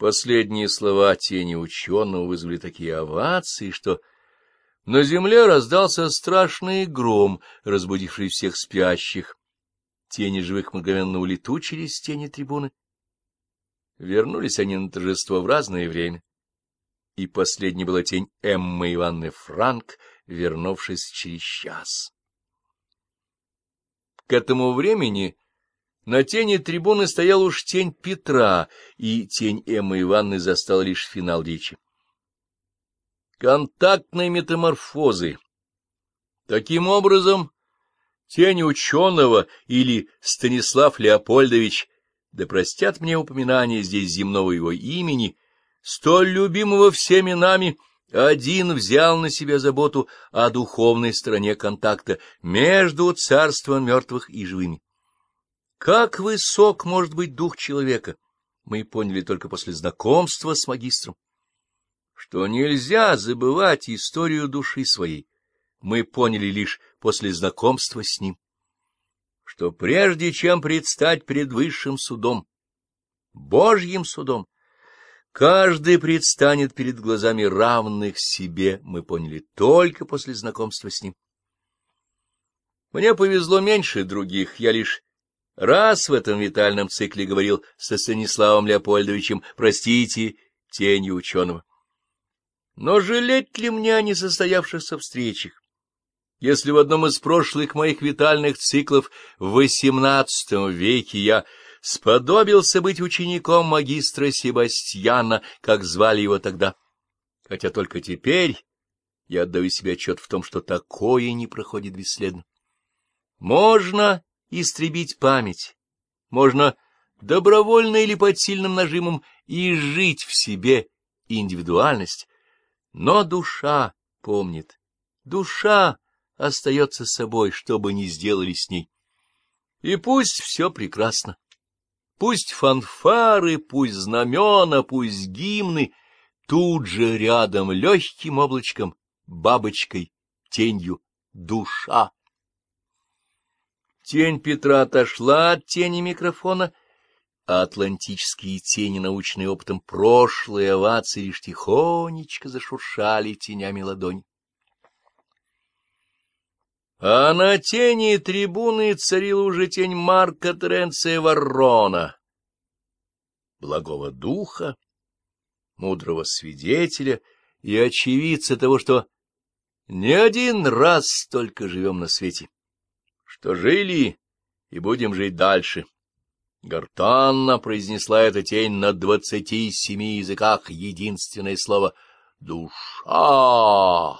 Последние слова тени ученого вызвали такие овации, что на земле раздался страшный гром, разбудивший всех спящих. Тени живых мгновенно улетучились с тени трибуны. Вернулись они на торжество в разное время. И последней была тень Эммы Ивановны Франк, вернувшись через час. К этому времени на тени трибуны стоял уж тень Петра, и тень Эммы Ивановны застал лишь финал речи. Контактные метаморфозы. Таким образом, тень ученого или Станислав Леопольдович, да простят мне упоминание здесь земного его имени, столь любимого всеми нами, один взял на себя заботу о духовной стороне контакта между царством мертвых и живыми. Как высок может быть дух человека, мы поняли только после знакомства с магистром. Что нельзя забывать историю души своей, мы поняли лишь после знакомства с ним. Что прежде чем предстать пред высшим судом, Божьим судом, каждый предстанет перед глазами равных себе, мы поняли только после знакомства с ним. Мне повезло меньше других, я лишь Раз в этом витальном цикле говорил со Станиславом Леопольдовичем «Простите, тенью ученого». Но жалеть ли мне о несостоявшихся встречах? Если в одном из прошлых моих витальных циклов в XVIII веке я сподобился быть учеником магистра Себастьяна, как звали его тогда, хотя только теперь я отдаю себе отчет в том, что такое не проходит бесследно. Можно истребить память, можно добровольно или под сильным нажимом и жить в себе. Индивидуальность, но душа помнит, душа остается собой, что бы ни сделали с ней. И пусть все прекрасно, пусть фанфары, пусть знамена, пусть гимны, тут же рядом легким облачком, бабочкой, тенью, душа. Тень Петра отошла от тени микрофона, а атлантические тени, научные опытом прошлой овации, лишь тихонечко зашуршали тенями ладони. А на тени трибуны царила уже тень Марка Теренция Ворона, благого духа, мудрого свидетеля и очевидца того, что не один раз столько живем на свете что жили и будем жить дальше. Гортанно произнесла эта тень на двадцати семи языках единственное слово «душа».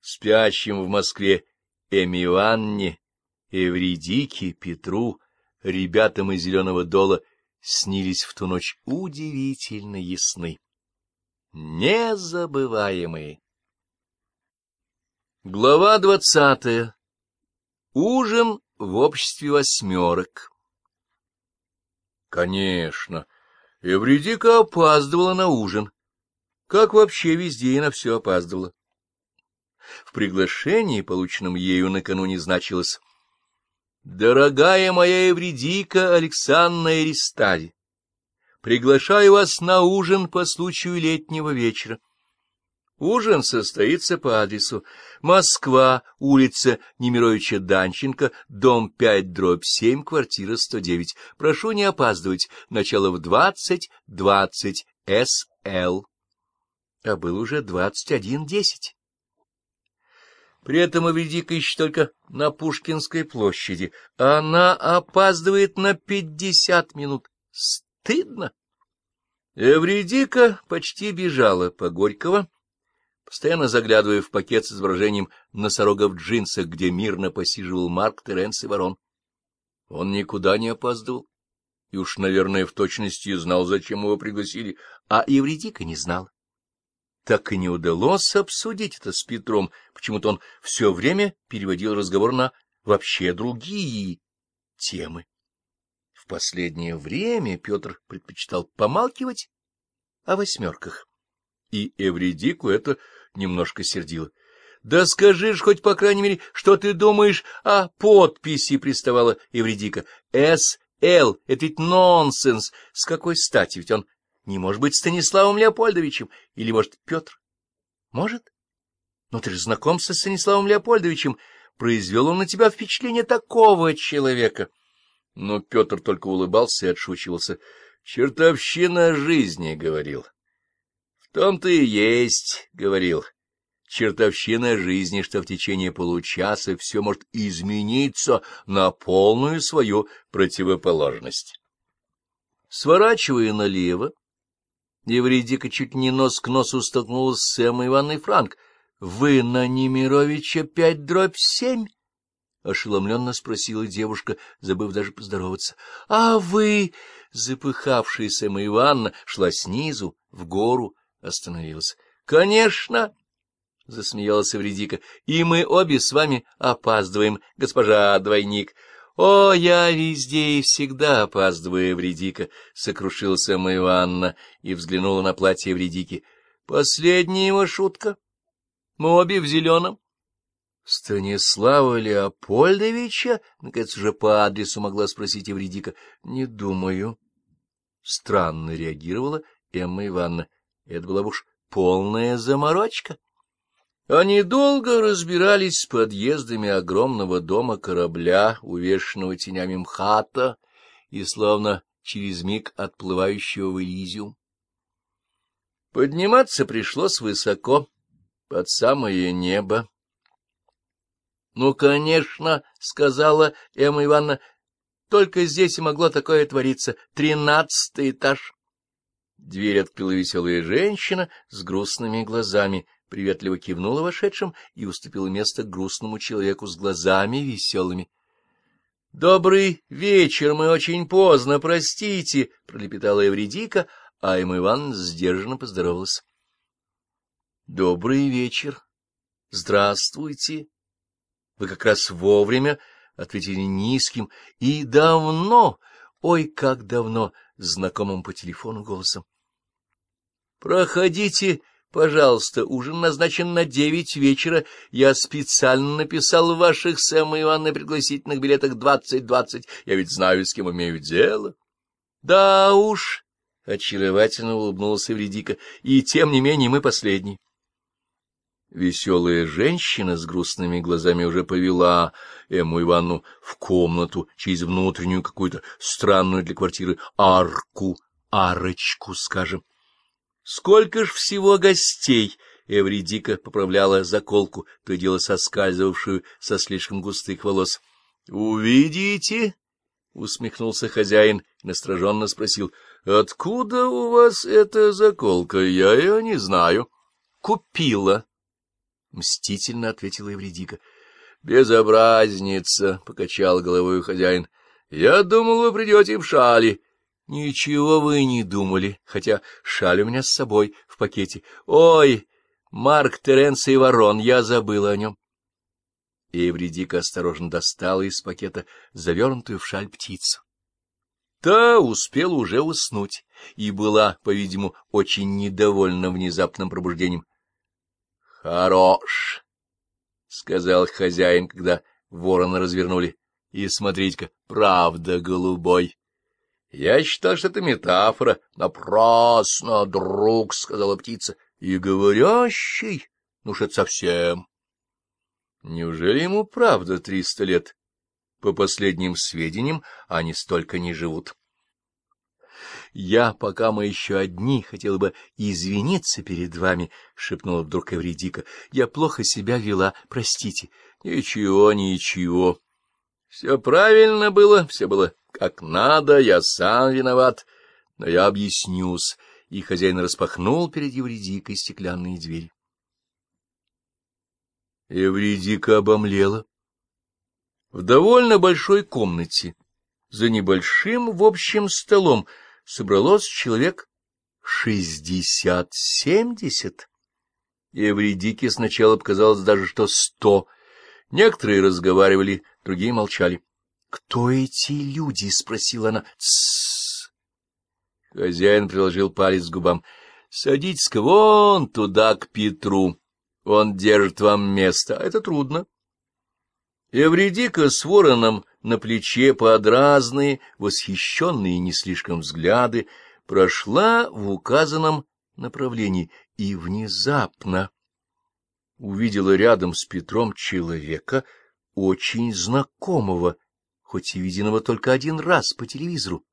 Спящим в Москве Эми Ивановне, Эвридике, Петру, ребятам из Зеленого Дола снились в ту ночь удивительно ясны. Незабываемые. Глава двадцатая Ужин в обществе восьмерок. Конечно, Эвредика опаздывала на ужин. Как вообще везде и на все опаздывала. В приглашении, полученном ею накануне, значилось «Дорогая моя Эвредика Александра Эристади, приглашаю вас на ужин по случаю летнего вечера. Ужин состоится по адресу Москва, улица Немировича Данченко, дом 5, дробь 7, квартира 109. Прошу не опаздывать. Начало в 20.20 СЛ. А был уже 21.10. При этом Эвредика еще только на Пушкинской площади. Она опаздывает на пятьдесят минут. Стыдно. Эвредика почти бежала по Горького, постоянно заглядывая в пакет с изображением носорога в джинсах, где мирно посиживал Марк Теренс и Ворон. Он никуда не опаздывал, и уж, наверное, в точности знал, зачем его пригласили, а Евредика не знал. Так и не удалось обсудить это с Петром, почему-то он все время переводил разговор на вообще другие темы. В последнее время Петр предпочитал помалкивать о восьмерках и Эвредику это немножко сердило. — Да скажи ж хоть, по крайней мере, что ты думаешь о подписи, — приставала Эвредика. — С. Эл, это ведь нонсенс. С какой стати? Ведь он не может быть Станиславом Леопольдовичем. Или, может, Петр? Может? Но ты же знаком со Станиславом Леопольдовичем. Произвел он на тебя впечатление такого человека. Но Петр только улыбался и отшучивался. Чертовщина жизни, — говорил. Том-то и есть, — говорил. Чертовщина жизни, что в течение получаса все может измениться на полную свою противоположность. Сворачивая налево, Евредика чуть не нос к носу столкнулась с Эммой Ивановной Франк. — Вы на Немировича пять дробь семь? — ошеломленно спросила девушка, забыв даже поздороваться. — А вы... Запыхавшаяся Эмма Ивановна шла снизу, в гору, остановилась. — Конечно! — засмеялась Эвредика. — И мы обе с вами опаздываем, госпожа двойник. — О, я везде и всегда опаздываю, Эвредика! — сокрушилась Эмма Ивановна и взглянула на платье Эвредики. — Последняя его шутка. Мы обе в зеленом. — Станислава Леопольдовича? — наконец уже по адресу могла спросить Эвредика. — Не думаю. Странно реагировала Эмма Ивановна. Это была уж полная заморочка. Они долго разбирались с подъездами огромного дома корабля, увешанного тенями МХАТа, и словно через миг отплывающего в Элизиум. Подниматься пришлось высоко, под самое небо. — Ну, конечно, — сказала Эмма Ивановна, — только здесь и могло такое твориться. Тринадцатый этаж. Дверь открыла веселая женщина с грустными глазами, приветливо кивнула вошедшим и уступила место грустному человеку с глазами веселыми. — Добрый вечер, мы очень поздно, простите, — пролепетала Евредика, а Эмма Ивановна сдержанно поздоровалась. — Добрый вечер. Здравствуйте. Вы как раз вовремя ответили низким и давно, ой, как давно, знакомым по телефону голосом. — Проходите, — Пожалуйста, ужин назначен на девять вечера. Я специально написал в ваших с Эммой Ивановной пригласительных билетах двадцать-двадцать. Я ведь знаю, с кем имею дело. — Да уж, — очаровательно улыбнулся Евредика, — и тем не менее мы последний. Веселая женщина с грустными глазами уже повела Эмму Ивановну в комнату через внутреннюю какую-то странную для квартиры арку, арочку, скажем. Сколько ж всего гостей! Эвридика поправляла заколку, то и дело соскальзывавшую со слишком густых волос. — Увидите? — усмехнулся хозяин и настороженно спросил. — Откуда у вас эта заколка? Я ее не знаю. — Купила. — мстительно ответила Эвридика. — Безобразница! — покачал головой хозяин. — Я думал, вы придете в шали. — Ничего вы не думали, хотя шаль у меня с собой в пакете. Ой, Марк Теренций Ворон, я забыла о нем. Эвредика осторожно достала из пакета завернутую в шаль птицу. Та успела уже уснуть и была, по-видимому, очень недовольна внезапным пробуждением. — Хорош, — сказал хозяин, когда ворона развернули. — И смотрите-ка, правда голубой. Я считал, что это метафора. Напрасно, друг, — сказала птица. И говорящий? Ну, что это совсем. Неужели ему правда триста лет? По последним сведениям, они столько не живут. Я, пока мы еще одни, хотела бы извиниться перед вами, — шепнула вдруг Эвредика. Я плохо себя вела, простите. Ничего, ничего. Все правильно было, все было как надо, я сам виноват, но я объяснюсь, и хозяин распахнул перед Евредикой стеклянные двери. Евредика обомлела. В довольно большой комнате, за небольшим в общем столом, собралось человек шестьдесят-семьдесят. Евредике сначала показалось даже, что сто. Некоторые разговаривали, другие молчали. Кто эти люди? — спросила она. — Тссс. Хозяин приложил палец к губам. — Садитесь-ка вон туда, к Петру. Он держит вам место, а это трудно. Эвредика с вороном на плече под разные, восхищенные не слишком взгляды, прошла в указанном направлении и внезапно увидела рядом с Петром человека, очень знакомого, хоть и виденного только один раз по телевизору.